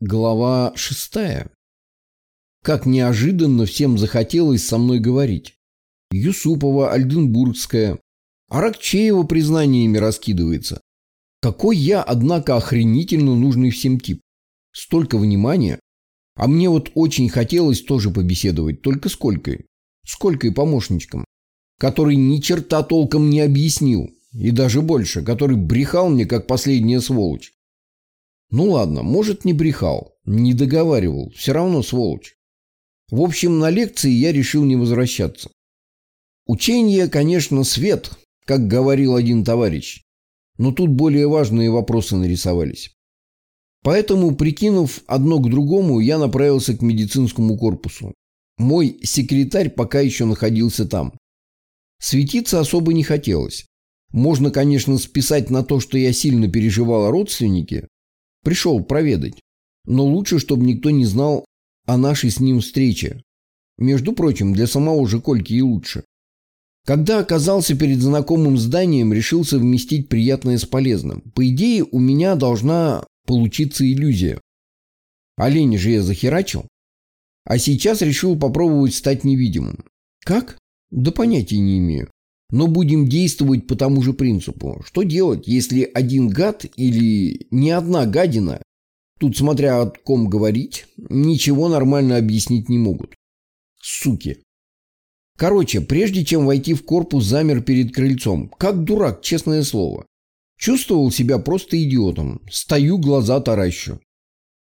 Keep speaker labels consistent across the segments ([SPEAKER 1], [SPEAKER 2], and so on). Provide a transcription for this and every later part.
[SPEAKER 1] Глава шестая. Как неожиданно всем захотелось со мной говорить. Юсупова, Альденбургская. Аракчеева признаниями раскидывается. Какой я, однако, охренительно нужный всем тип. Столько внимания. А мне вот очень хотелось тоже побеседовать. Только сколько? Сколько и помощничком. Который ни черта толком не объяснил. И даже больше. Который брехал мне, как последняя сволочь. Ну ладно, может не брехал, не договаривал, все равно сволочь. В общем, на лекции я решил не возвращаться. Учение, конечно, свет, как говорил один товарищ, но тут более важные вопросы нарисовались. Поэтому, прикинув одно к другому, я направился к медицинскому корпусу. Мой секретарь пока еще находился там. Светиться особо не хотелось. Можно, конечно, списать на то, что я сильно переживал о родственнике, Пришел проведать. Но лучше, чтобы никто не знал о нашей с ним встрече. Между прочим, для самого же Кольки и лучше. Когда оказался перед знакомым зданием, решил совместить приятное с полезным. По идее, у меня должна получиться иллюзия. Олень же я захерачил. А сейчас решил попробовать стать невидимым. Как? Да понятия не имею. Но будем действовать по тому же принципу. Что делать, если один гад или не одна гадина, тут смотря о ком говорить, ничего нормально объяснить не могут? Суки. Короче, прежде чем войти в корпус, замер перед крыльцом. Как дурак, честное слово. Чувствовал себя просто идиотом. Стою, глаза таращу.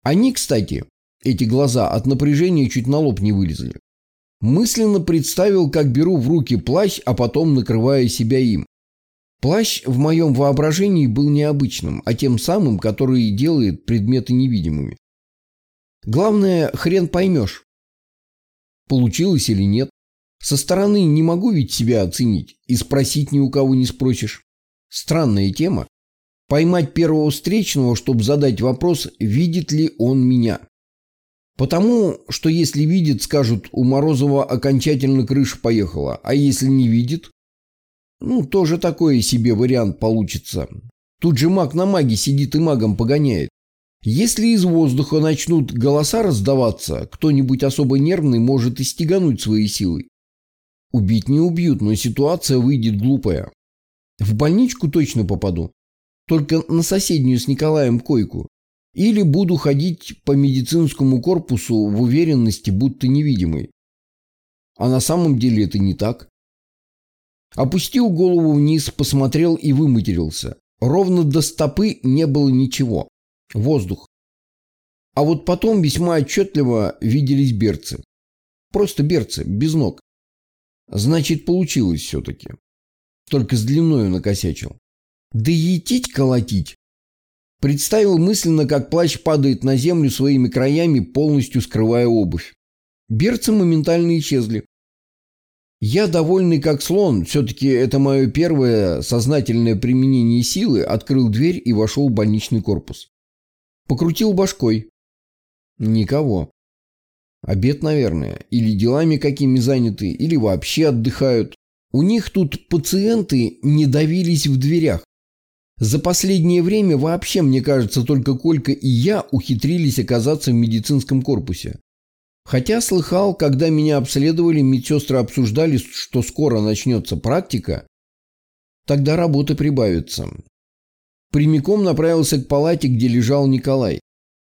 [SPEAKER 1] Они, кстати, эти глаза от напряжения чуть на лоб не вылезли. Мысленно представил, как беру в руки плащ, а потом накрываю себя им. Плащ в моем воображении был необычным, а тем самым, который делает предметы невидимыми. Главное, хрен поймешь, получилось или нет. Со стороны не могу ведь себя оценить и спросить ни у кого не спросишь. Странная тема. Поймать первого встречного, чтобы задать вопрос, видит ли он меня. Потому что если видит, скажут, у Морозова окончательно крыша поехала, а если не видит, ну, тоже такой себе вариант получится. Тут же маг на маге сидит и магом погоняет. Если из воздуха начнут голоса раздаваться, кто-нибудь особо нервный может и стегануть своей силой. Убить не убьют, но ситуация выйдет глупая. В больничку точно попаду. Только на соседнюю с Николаем койку. Или буду ходить по медицинскому корпусу в уверенности, будто невидимый. А на самом деле это не так. Опустил голову вниз, посмотрел и выматерился. Ровно до стопы не было ничего. Воздух. А вот потом весьма отчетливо виделись берцы. Просто берцы, без ног. Значит, получилось все-таки. Только с длиною накосячил. Да етить колотить. Представил мысленно, как плащ падает на землю своими краями, полностью скрывая обувь. Берцы моментально исчезли. Я, довольный как слон, все-таки это мое первое сознательное применение силы, открыл дверь и вошел в больничный корпус. Покрутил башкой. Никого. Обед, наверное. Или делами какими заняты, или вообще отдыхают. У них тут пациенты не давились в дверях. За последнее время вообще, мне кажется, только Колька и я ухитрились оказаться в медицинском корпусе. Хотя слыхал, когда меня обследовали, медсестры обсуждали, что скоро начнется практика, тогда работы прибавится. Прямиком направился к палате, где лежал Николай.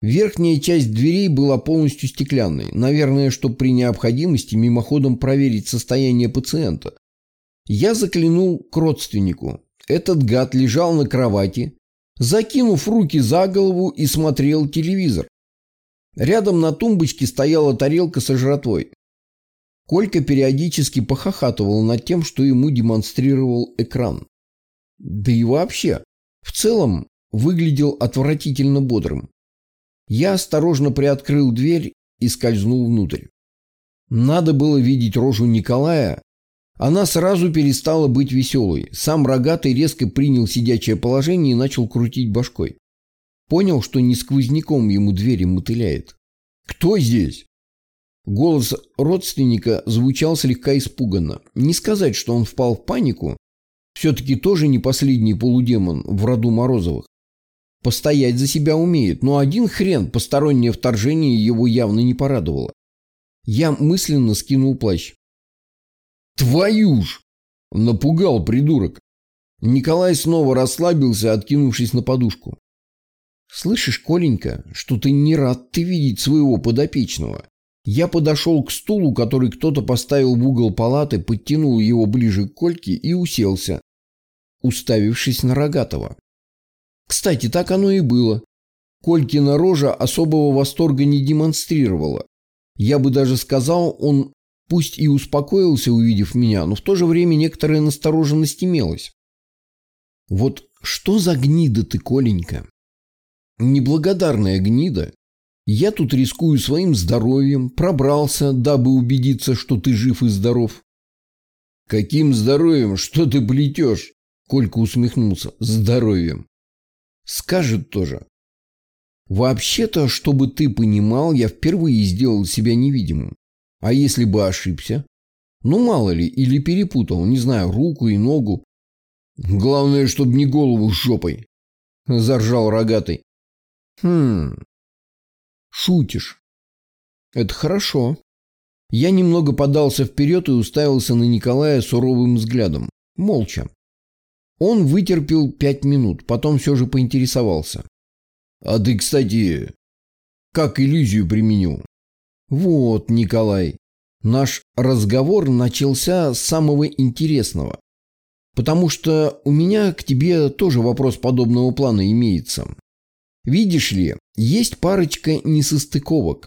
[SPEAKER 1] Верхняя часть дверей была полностью стеклянной, наверное, чтобы при необходимости мимоходом проверить состояние пациента. Я заглянул к родственнику. Этот гад лежал на кровати, закинув руки за голову и смотрел телевизор. Рядом на тумбочке стояла тарелка со жратвой. Колька периодически похохатывал над тем, что ему демонстрировал экран. Да и вообще, в целом, выглядел отвратительно бодрым. Я осторожно приоткрыл дверь и скользнул внутрь. Надо было видеть рожу Николая, она сразу перестала быть веселой. Сам рогатый резко принял сидячее положение и начал крутить башкой. Понял, что не сквозняком ему двери мотыляет. «Кто здесь?» Голос родственника звучал слегка испуганно. Не сказать, что он впал в панику. Все-таки тоже не последний полудемон в роду Морозовых. Постоять за себя умеет, но один хрен постороннее вторжение его явно не порадовало. Я мысленно скинул плащ. «Твою ж!» – напугал придурок. Николай снова расслабился, откинувшись на подушку. «Слышишь, Коленька, что ты не рад ты видеть своего подопечного?» Я подошел к стулу, который кто-то поставил в угол палаты, подтянул его ближе к Кольке и уселся, уставившись на Рогатого. Кстати, так оно и было. Колькина рожа особого восторга не демонстрировала. Я бы даже сказал, он пусть и успокоился, увидев меня, но в то же время некоторая настороженность имелась. Вот что за гнида ты, Коленька? Неблагодарная гнида. Я тут рискую своим здоровьем, пробрался, дабы убедиться, что ты жив и здоров. Каким здоровьем? Что ты плетешь? Колька усмехнулся. Здоровьем. Скажет тоже. Вообще-то, чтобы ты понимал, я впервые сделал себя невидимым. А если бы ошибся? Ну, мало ли, или перепутал, не знаю, руку и ногу. Главное, чтобы не голову жопой. Заржал рогатый. Хм. Шутишь. Это хорошо. Я немного подался вперед и уставился на Николая суровым взглядом. Молча. Он вытерпел пять минут, потом все же поинтересовался. «А ты, кстати, как иллюзию применил?» «Вот, Николай, наш разговор начался с самого интересного. Потому что у меня к тебе тоже вопрос подобного плана имеется. Видишь ли, есть парочка несостыковок.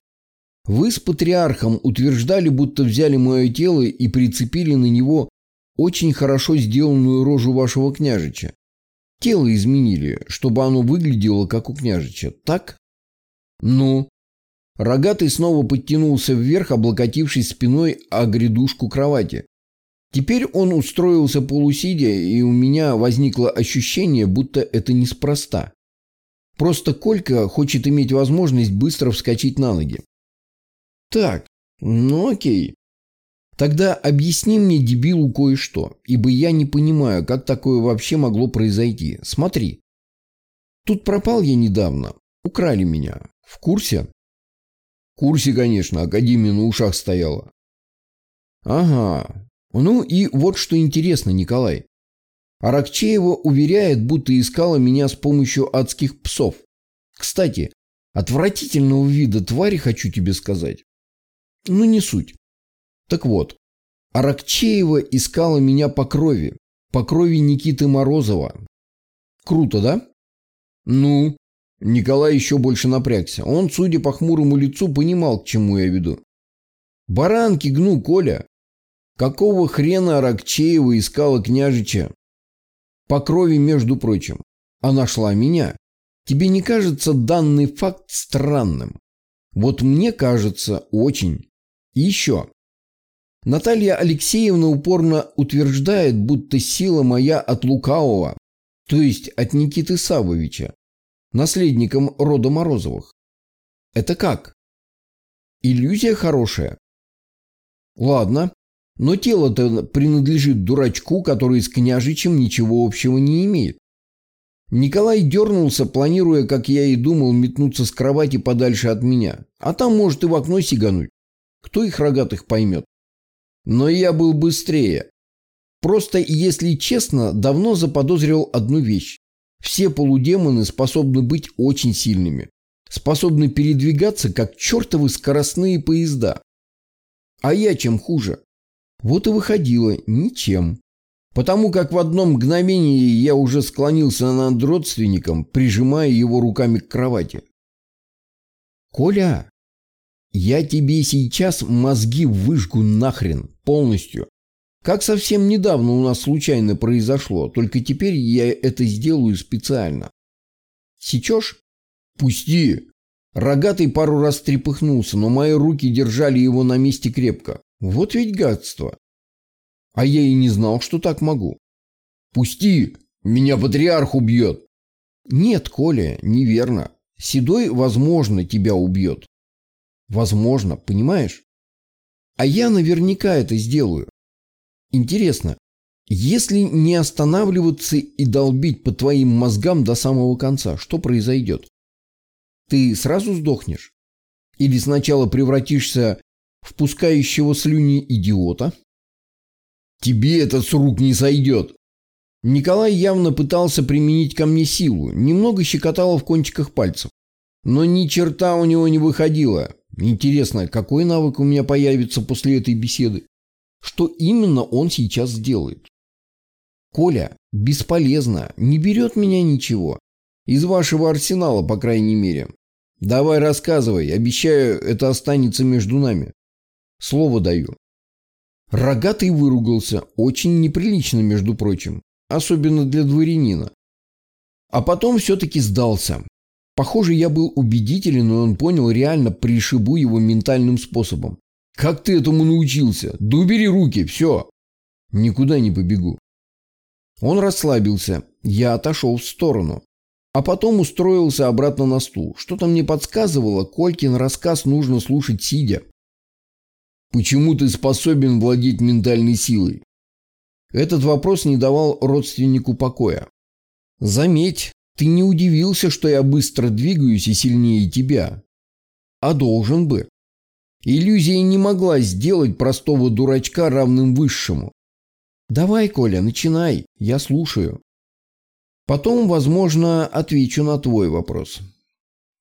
[SPEAKER 1] Вы с патриархом утверждали, будто взяли мое тело и прицепили на него очень хорошо сделанную рожу вашего княжича. Тело изменили, чтобы оно выглядело, как у княжича. Так? Ну? Рогатый снова подтянулся вверх, облокотившись спиной о грядушку кровати. Теперь он устроился полусидя, и у меня возникло ощущение, будто это неспроста. Просто Колька хочет иметь возможность быстро вскочить на ноги. Так, ну окей. Тогда объясни мне, дебилу, кое-что, ибо я не понимаю, как такое вообще могло произойти. Смотри. Тут пропал я недавно. Украли меня. В курсе? Курсе, конечно. Академия на ушах стояла. Ага. Ну и вот что интересно, Николай. Аракчеева уверяет, будто искала меня с помощью адских псов. Кстати, отвратительного вида твари хочу тебе сказать. Ну не суть. Так вот, Аракчеева искала меня по крови, по крови Никиты Морозова. Круто, да? Ну, Николай еще больше напрягся. Он, судя по хмурому лицу, понимал, к чему я веду. Баранки гну, Коля. Какого хрена Аракчеева искала княжича? По крови, между прочим. А нашла меня. Тебе не кажется данный факт странным? Вот мне кажется очень. И еще. Наталья Алексеевна упорно утверждает, будто сила моя от Лукавого, то есть от Никиты Савовича, наследником рода Морозовых. Это как? Иллюзия хорошая. Ладно, но тело-то принадлежит дурачку, который с княжичем ничего общего не имеет. Николай дернулся, планируя, как я и думал, метнуться с кровати подальше от меня. А там может и в окно сигануть. Кто их рогатых поймет? Но я был быстрее. Просто, если честно, давно заподозрил одну вещь. Все полудемоны способны быть очень сильными. Способны передвигаться, как чертовы скоростные поезда. А я чем хуже? Вот и выходило ничем. Потому как в одно мгновение я уже склонился над родственником, прижимая его руками к кровати. «Коля, я тебе сейчас мозги выжгу нахрен полностью. Как совсем недавно у нас случайно произошло, только теперь я это сделаю специально. Сечешь? Пусти. Рогатый пару раз трепыхнулся, но мои руки держали его на месте крепко. Вот ведь гадство. А я и не знал, что так могу. Пусти, меня патриарх убьет. Нет, Коля, неверно. Седой, возможно, тебя убьет. Возможно, понимаешь? А я наверняка это сделаю. Интересно, Если не останавливаться и долбить по твоим мозгам до самого конца, что произойдет? Ты сразу сдохнешь? Или сначала превратишься в пускающего слюни идиота? Тебе это с рук не сойдет. Николай явно пытался применить ко мне силу, немного щекотало в кончиках пальцев. Но ни черта у него не выходило. Интересно, какой навык у меня появится после этой беседы? Что именно он сейчас сделает? Коля, бесполезно, не берет меня ничего. Из вашего арсенала, по крайней мере. Давай рассказывай, обещаю, это останется между нами. Слово даю. Рогатый выругался, очень неприлично, между прочим, особенно для дворянина. А потом все-таки сдался. Похоже, я был убедителен, и он понял, реально пришибу его ментальным способом. Как ты этому научился? Да убери руки, все. Никуда не побегу. Он расслабился. Я отошел в сторону. А потом устроился обратно на стул. Что-то мне подсказывало, Колькин рассказ нужно слушать сидя. Почему ты способен владеть ментальной силой? Этот вопрос не давал родственнику покоя. Заметь, ты не удивился, что я быстро двигаюсь и сильнее тебя. А должен бы. Иллюзия не могла сделать простого дурачка равным высшему. Давай, Коля, начинай, я слушаю. Потом, возможно, отвечу на твой вопрос.